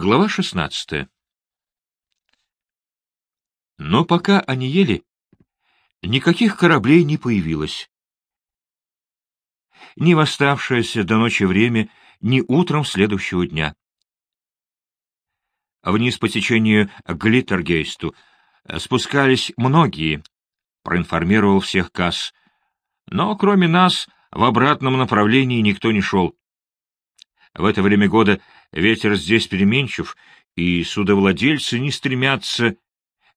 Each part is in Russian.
Глава шестнадцатая Но пока они ели, никаких кораблей не появилось. Ни в оставшееся до ночи время, ни утром следующего дня. Вниз по течению Глиттергейсту спускались многие, проинформировал всех Касс, но кроме нас в обратном направлении никто не шел. В это время года ветер здесь переменчив, и судовладельцы не стремятся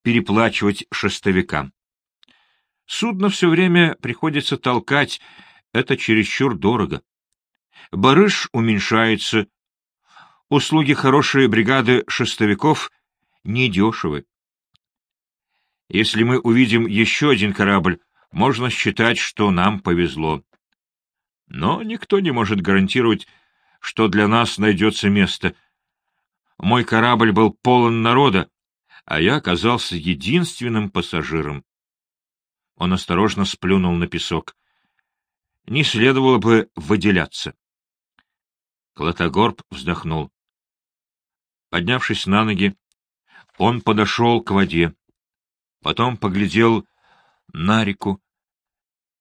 переплачивать шестовикам. Судно все время приходится толкать, это чересчур дорого. Барыш уменьшается. Услуги хорошей бригады шестовиков недешевы. Если мы увидим еще один корабль, можно считать, что нам повезло. Но никто не может гарантировать, что для нас найдется место. Мой корабль был полон народа, а я оказался единственным пассажиром. Он осторожно сплюнул на песок. Не следовало бы выделяться. Клотогорб вздохнул. Поднявшись на ноги, он подошел к воде, потом поглядел на реку,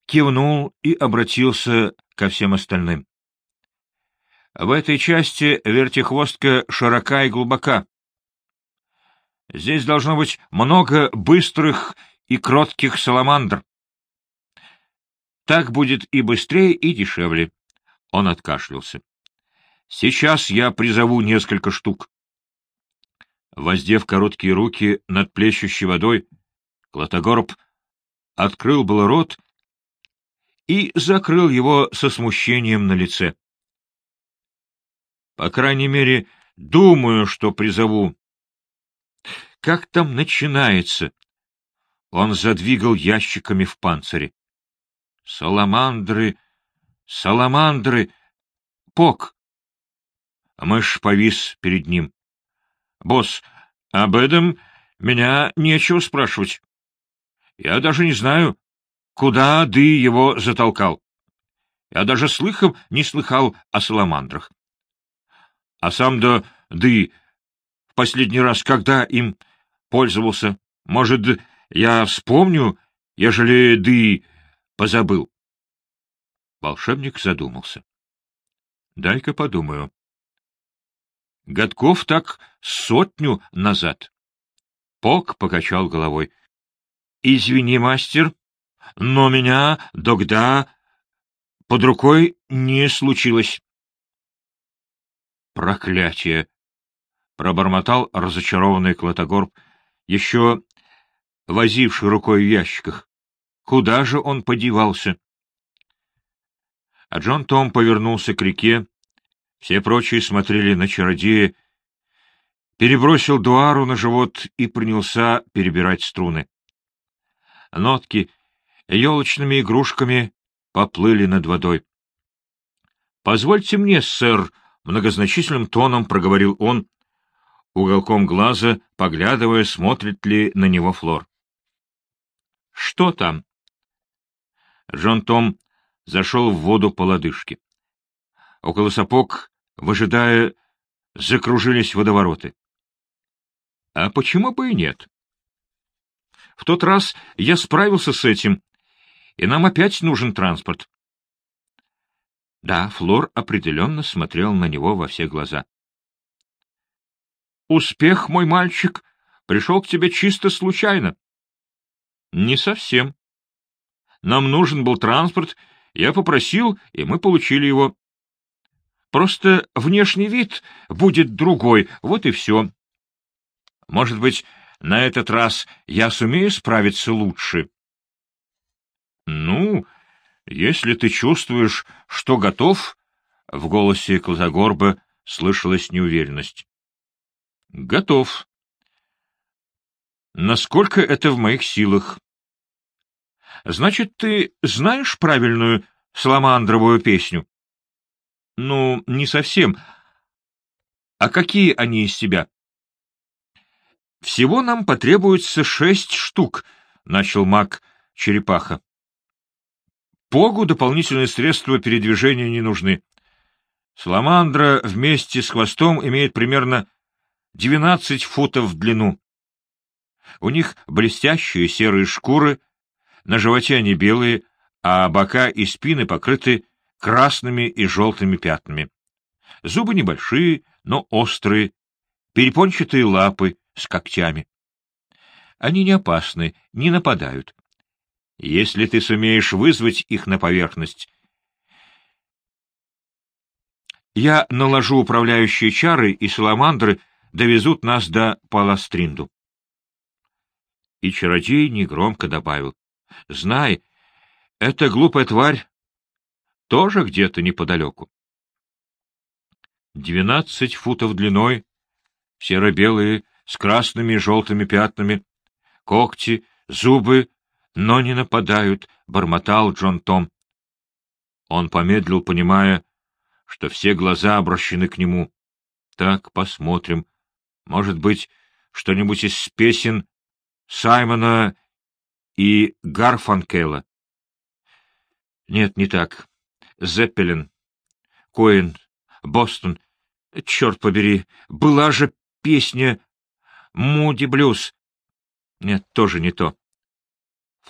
кивнул и обратился ко всем остальным. В этой части вертихвостка широка и глубока. Здесь должно быть много быстрых и кротких саламандр. Так будет и быстрее, и дешевле. Он откашлялся. Сейчас я призову несколько штук. Воздев короткие руки над плещущей водой, Клотогорб открыл было рот и закрыл его со смущением на лице. По крайней мере, думаю, что призову. Как там начинается? Он задвигал ящиками в панцире. Саламандры, саламандры, пок. Мышь повис перед ним. Босс, об этом меня нечего спрашивать. Я даже не знаю, куда ты его затолкал. Я даже слыхом не слыхал о саламандрах. А сам да ды в последний раз когда им пользовался? Может, я вспомню, ежели ды позабыл? Волшебник задумался. — Дай-ка подумаю. Годков так сотню назад. Пок покачал головой. — Извини, мастер, но меня догда под рукой не случилось. Проклятие! — пробормотал разочарованный Клотогорб, еще возивший рукой в ящиках. Куда же он подевался? А Джон Том повернулся к реке. Все прочие смотрели на чародея, перебросил дуару на живот и принялся перебирать струны. Нотки елочными игрушками поплыли над водой. — Позвольте мне, сэр, — многозначительным тоном проговорил он, уголком глаза, поглядывая, смотрит ли на него Флор. — Что там? Джон Том зашел в воду по лодыжке. Около сапог, выжидая, закружились водовороты. — А почему бы и нет? В тот раз я справился с этим, и нам опять нужен транспорт. Да, Флор определенно смотрел на него во все глаза. «Успех, мой мальчик, пришел к тебе чисто случайно». «Не совсем. Нам нужен был транспорт, я попросил, и мы получили его. Просто внешний вид будет другой, вот и все. Может быть, на этот раз я сумею справиться лучше?» «Ну, если ты чувствуешь, что готов, — в голосе Клазагорба слышалась неуверенность. — Готов. — Насколько это в моих силах? — Значит, ты знаешь правильную саламандровую песню? — Ну, не совсем. А какие они из себя? — Всего нам потребуется шесть штук, — начал маг Черепаха. Погу дополнительные средства передвижения не нужны. Саламандра вместе с хвостом имеет примерно двенадцать футов в длину. У них блестящие серые шкуры, на животе они белые, а бока и спины покрыты красными и желтыми пятнами. Зубы небольшие, но острые, перепончатые лапы с когтями. Они не опасны, не нападают. Если ты сумеешь вызвать их на поверхность, я наложу управляющие чары, и саламандры довезут нас до Паластринду. И чародей негромко добавил. — Знай, эта глупая тварь тоже где-то неподалеку. Двенадцать футов длиной, серо-белые, с красными и желтыми пятнами, когти, зубы, но не нападают, — бормотал Джон Том. Он помедлил, понимая, что все глаза обращены к нему. Так, посмотрим. Может быть, что-нибудь из песен Саймона и Гарфанкела. Нет, не так. Зеппелин, Коэн, Бостон. Черт побери, была же песня Муди Блюз. Нет, тоже не то.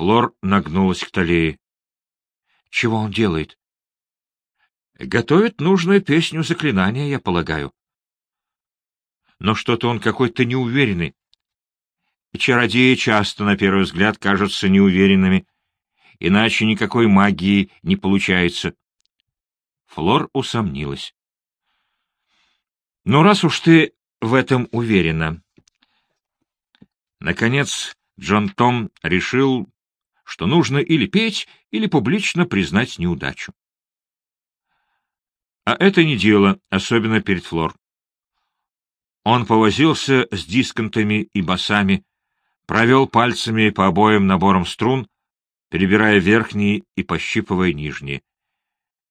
Флор нагнулась к Талии. Чего он делает? Готовит нужную песню заклинания, я полагаю. Но что-то он какой-то неуверенный. Чародеи часто, на первый взгляд, кажутся неуверенными, иначе никакой магии не получается. Флор усомнилась. — Ну, раз уж ты в этом уверена. Наконец, Джон Том решил, что нужно или петь, или публично признать неудачу. А это не дело, особенно перед Флор. Он повозился с дисконтами и басами, провел пальцами по обоим наборам струн, перебирая верхние и пощипывая нижние.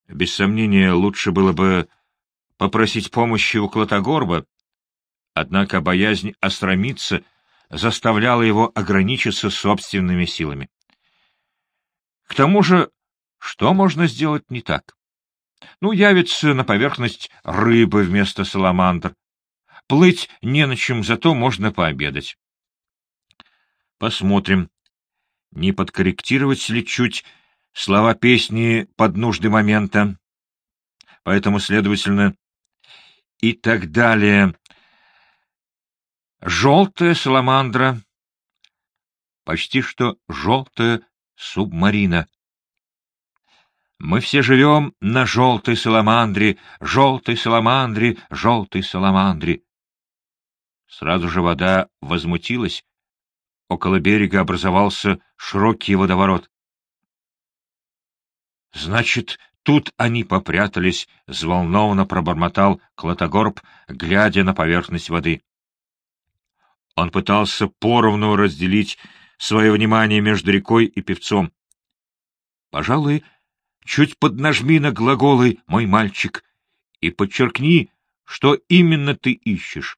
Без сомнения, лучше было бы попросить помощи у Клотогорба, однако боязнь остромиться заставляла его ограничиться собственными силами. К тому же, что можно сделать не так? Ну, явится на поверхность рыбы вместо саламандр. Плыть не на чем, зато можно пообедать. Посмотрим, не подкорректировать ли чуть слова песни под нужды момента. Поэтому, следовательно, и так далее. Желтая саламандра, почти что желтая субмарина. Мы все живем на желтой саламандре, желтой саламандре, желтой саламандре. Сразу же вода возмутилась. Около берега образовался широкий водоворот. — Значит, тут они попрятались, — взволнованно пробормотал Клотогорб, глядя на поверхность воды. Он пытался поровну разделить свое внимание между рекой и певцом. Пожалуй, чуть поднажми на глаголы, мой мальчик, и подчеркни, что именно ты ищешь.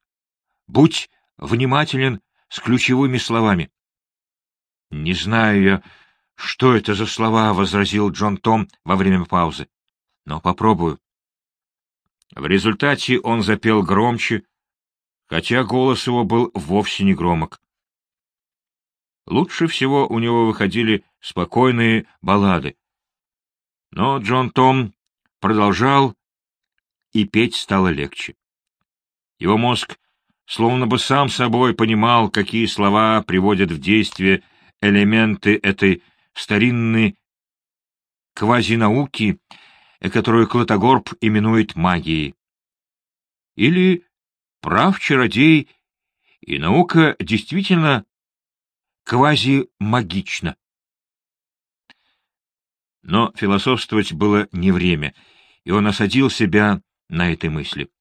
Будь внимателен с ключевыми словами. — Не знаю я, что это за слова, — возразил Джон Том во время паузы. — Но попробую. В результате он запел громче, хотя голос его был вовсе не громок. Лучше всего у него выходили спокойные баллады, но Джон Том продолжал, и петь стало легче. Его мозг словно бы сам собой понимал, какие слова приводят в действие элементы этой старинной квазинауки, которую Клотогорб именует магией. Или прав чародей, и наука действительно квазимагична. Но философствовать было не время, и он осадил себя на этой мысли.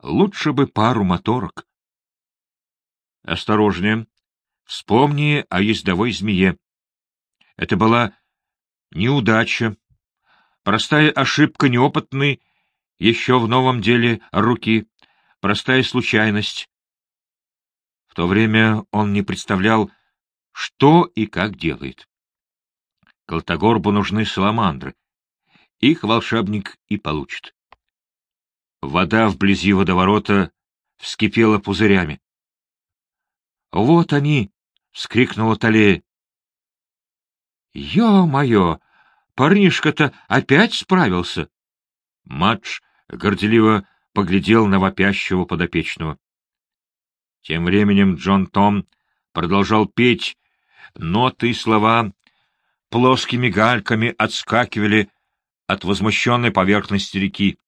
Лучше бы пару моторок. Осторожнее. Вспомни о ездовой змее. Это была неудача, простая ошибка неопытной, еще в новом деле руки, простая случайность. В то время он не представлял, что и как делает. Колтогорбу нужны саламандры. Их волшебник и получит. Вода вблизи водоворота вскипела пузырями. «Вот они!» — вскрикнула Талея. «Ё-моё! Парнишка-то опять справился!» Матч горделиво поглядел на вопящего подопечного. Тем временем Джон Том продолжал петь, ноты и слова плоскими гальками отскакивали от возмущенной поверхности реки.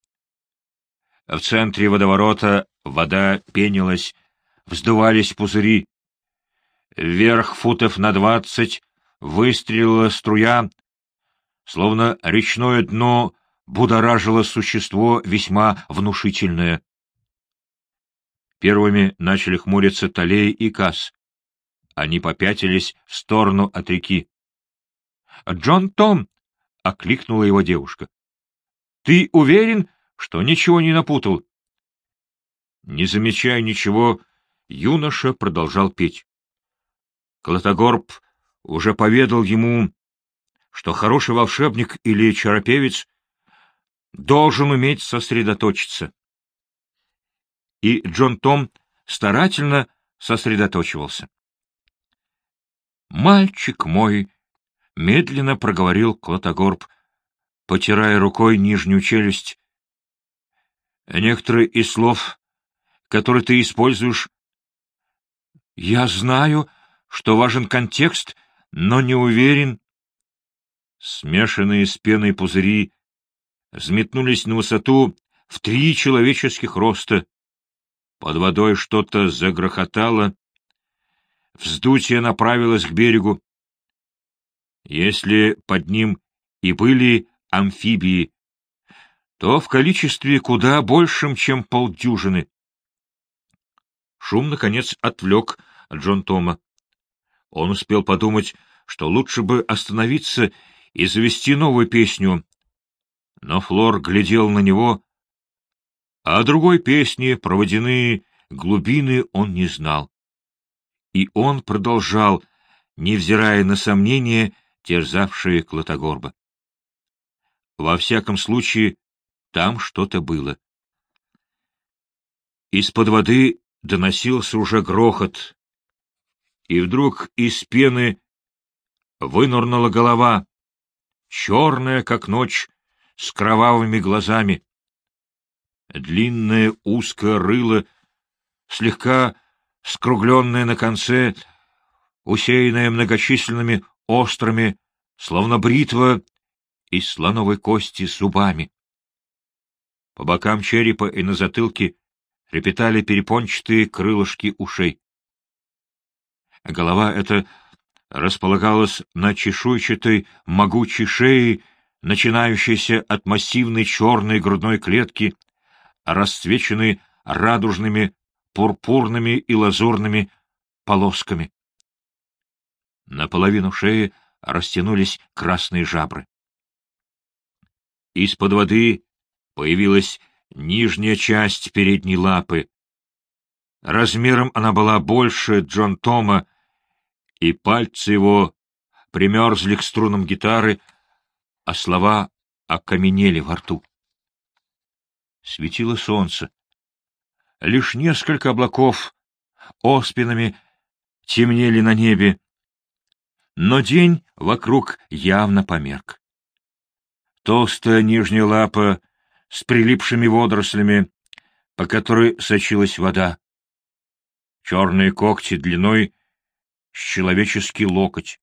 В центре водоворота вода пенилась, вздувались пузыри. Вверх футов на двадцать выстрелила струя, словно речное дно будоражило существо весьма внушительное. Первыми начали хмуриться Талей и Касс. Они попятились в сторону от реки. — Джон Том! — окликнула его девушка. — Ты уверен, что ничего не напутал? Не замечая ничего, юноша продолжал петь. Клотогорб уже поведал ему, что хороший волшебник или чаропевец должен уметь сосредоточиться. И Джон Том старательно сосредоточивался. «Мальчик мой!» — медленно проговорил Клотогорб, потирая рукой нижнюю челюсть. «Некоторые из слов, которые ты используешь, я знаю, что важен контекст, но не уверен». Смешанные с пеной пузыри взметнулись на высоту в три человеческих роста. Под водой что-то загрохотало. Вздутие направилось к берегу. Если под ним и были амфибии, то в количестве куда большем, чем полдюжины. Шум, наконец, отвлек Джон Тома. Он успел подумать, что лучше бы остановиться и завести новую песню. Но Флор глядел на него, а другой песни про водяные глубины он не знал. И он продолжал, невзирая на сомнения, терзавшие Клотогорба. Во всяком случае, там что-то было. Из-под воды доносился уже грохот, и вдруг из пены вынурнула голова, черная, как ночь, с кровавыми глазами. Длинное узкое рыло, слегка скругленное на конце, усеянное многочисленными острыми, словно бритва, из слоновой кости зубами. По бокам черепа и на затылке трепетали перепончатые крылышки ушей. Голова эта располагалась на чешуйчатой могучей шее, начинающейся от массивной черной грудной клетки, расцвеченной радужными, пурпурными и лазурными полосками. Наполовину шеи растянулись красные жабры. Из-под воды появилась нижняя часть передней лапы. Размером она была больше Джон Тома, и пальцы его примерзли к струнам гитары, а слова окаменели во рту. Светило солнце. Лишь несколько облаков оспинами темнели на небе, но день вокруг явно померк. Толстая нижняя лапа с прилипшими водорослями, по которой сочилась вода. Черные когти длиной с человеческий локоть.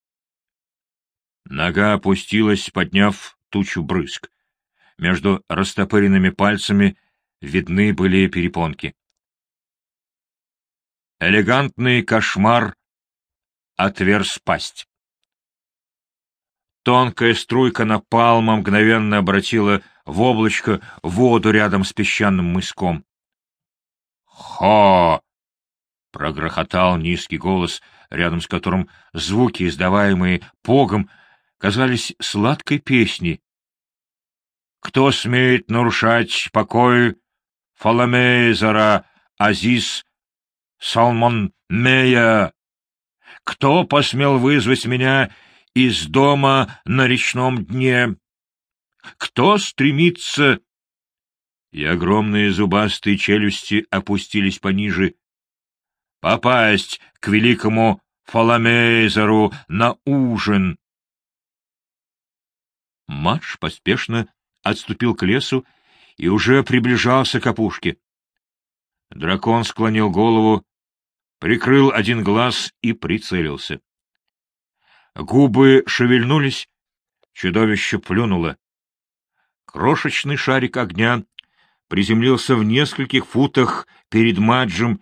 Нога опустилась, подняв тучу брызг. Между растопыренными пальцами видны были перепонки. Элегантный кошмар отверз пасть. Тонкая струйка напалма мгновенно обратила в облачко воду рядом с песчаным мыском. «Хо!» — прогрохотал низкий голос, рядом с которым звуки, издаваемые погом, казались сладкой песней. «Кто смеет нарушать покой Фаламезера, Азиз, Салмон Мея? Кто посмел вызвать меня из дома на речном дне. Кто стремится... и огромные зубастые челюсти опустились пониже. Попасть к великому Фаламейзеру на ужин! Марш поспешно отступил к лесу и уже приближался к опушке. Дракон склонил голову, прикрыл один глаз и прицелился. Губы шевельнулись, чудовище плюнуло. Крошечный шарик огня приземлился в нескольких футах перед Маджем,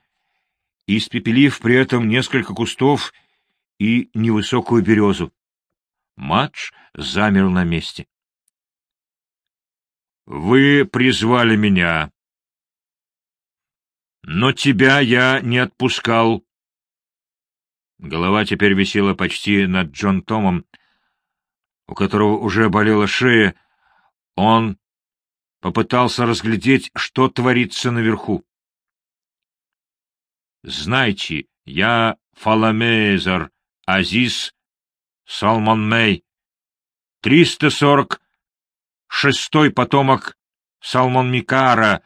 испепелив при этом несколько кустов и невысокую березу. Мадж замер на месте. — Вы призвали меня. Но тебя я не отпускал. Голова теперь висела почти над Джон Томом, у которого уже болела шея. Он попытался разглядеть, что творится наверху. «Знайте, я Фаламезер, Азиз, Салмон Мэй, триста сорок шестой потомок Салмон Микара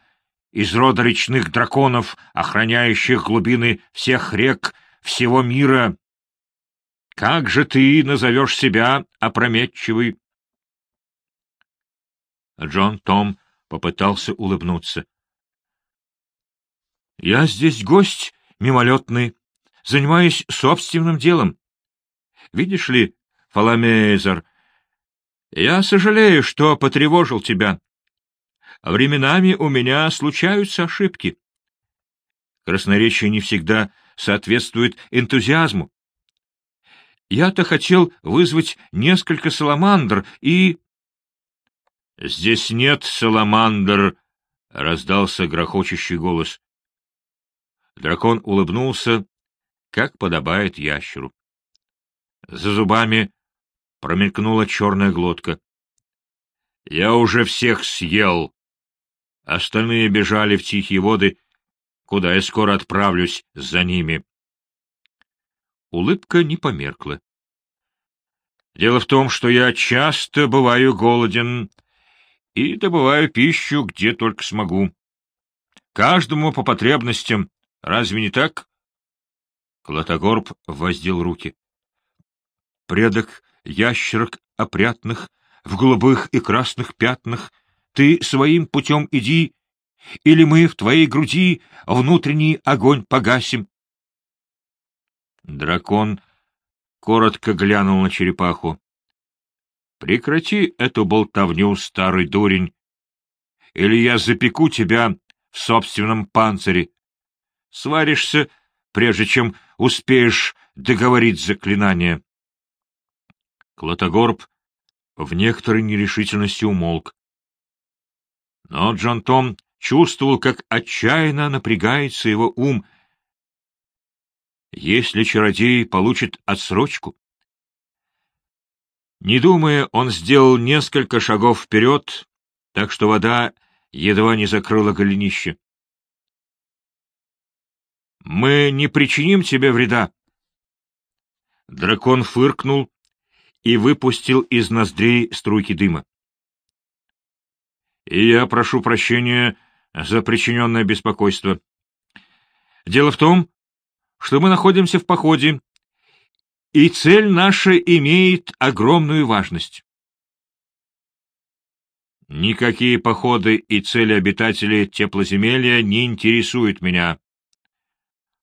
из рода речных драконов, охраняющих глубины всех рек всего мира. Как же ты назовешь себя, опрометчивый?» Джон Том попытался улыбнуться. — Я здесь гость мимолетный, занимаюсь собственным делом. Видишь ли, Фаламезер, я сожалею, что потревожил тебя. Временами у меня случаются ошибки. Красноречие не всегда соответствует энтузиазму. Я-то хотел вызвать несколько саламандр и... — Здесь нет саламандр, — раздался грохочущий голос. Дракон улыбнулся, как подобает ящеру. За зубами промелькнула черная глотка. — Я уже всех съел. Остальные бежали в тихие воды, куда я скоро отправлюсь за ними. Улыбка не померкла. Дело в том, что я часто бываю голоден, — и добываю пищу, где только смогу. Каждому по потребностям. Разве не так? Клотогорб воздел руки. Предок ящерок опрятных, в голубых и красных пятнах, ты своим путем иди, или мы в твоей груди внутренний огонь погасим. Дракон коротко глянул на черепаху. Прекрати эту болтовню, старый дурень, или я запеку тебя в собственном панцире. Сваришься, прежде чем успеешь договорить заклинание. Клотогорб в некоторой нерешительности умолк. Но Джон Том чувствовал, как отчаянно напрягается его ум. Если чародей получит отсрочку, не думая, он сделал несколько шагов вперед, так что вода едва не закрыла голенище. «Мы не причиним тебе вреда!» Дракон фыркнул и выпустил из ноздрей струйки дыма. «И я прошу прощения за причиненное беспокойство. Дело в том, что мы находимся в походе, и цель наша имеет огромную важность. Никакие походы и цели обитателей теплоземелья не интересуют меня.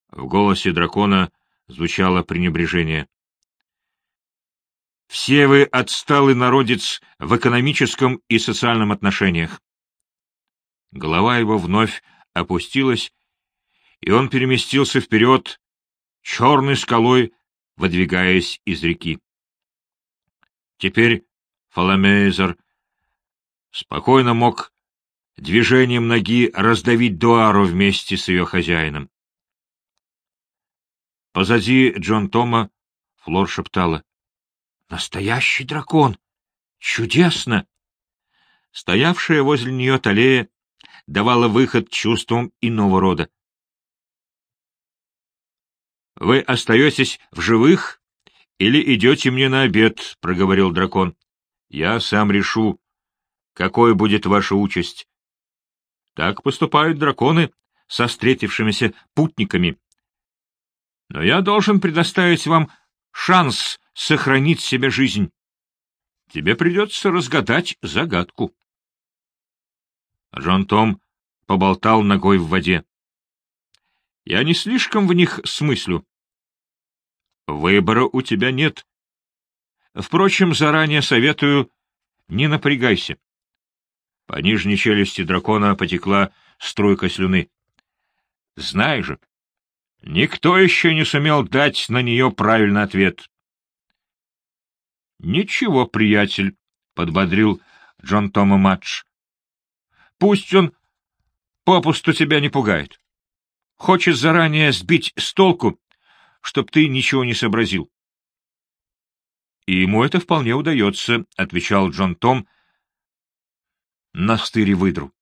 В голосе дракона звучало пренебрежение. Все вы отсталый народец в экономическом и социальном отношениях. Голова его вновь опустилась, и он переместился вперед, черной скалой выдвигаясь из реки. Теперь Фаламейзер спокойно мог движением ноги раздавить Дуару вместе с ее хозяином. Позади Джон Тома Флор шептала. — Настоящий дракон! Чудесно! Стоявшая возле нее Талея давала выход чувствам иного рода. — Вы остаетесь в живых или идете мне на обед? — проговорил дракон. — Я сам решу, какой будет ваша участь. Так поступают драконы со встретившимися путниками. Но я должен предоставить вам шанс сохранить себе жизнь. Тебе придется разгадать загадку. Джон Том поболтал ногой в воде. Я не слишком в них смыслю. Выбора у тебя нет. Впрочем, заранее советую, не напрягайся. По нижней челюсти дракона потекла струйка слюны. Знай же, никто еще не сумел дать на нее правильный ответ. — Ничего, приятель, — подбодрил Джон Тома Мадж. — Пусть он попусту тебя не пугает. Хочет заранее сбить с толку, чтоб ты ничего не сообразил. — И ему это вполне удается, — отвечал Джон Том, — настыре выдру.